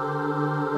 Música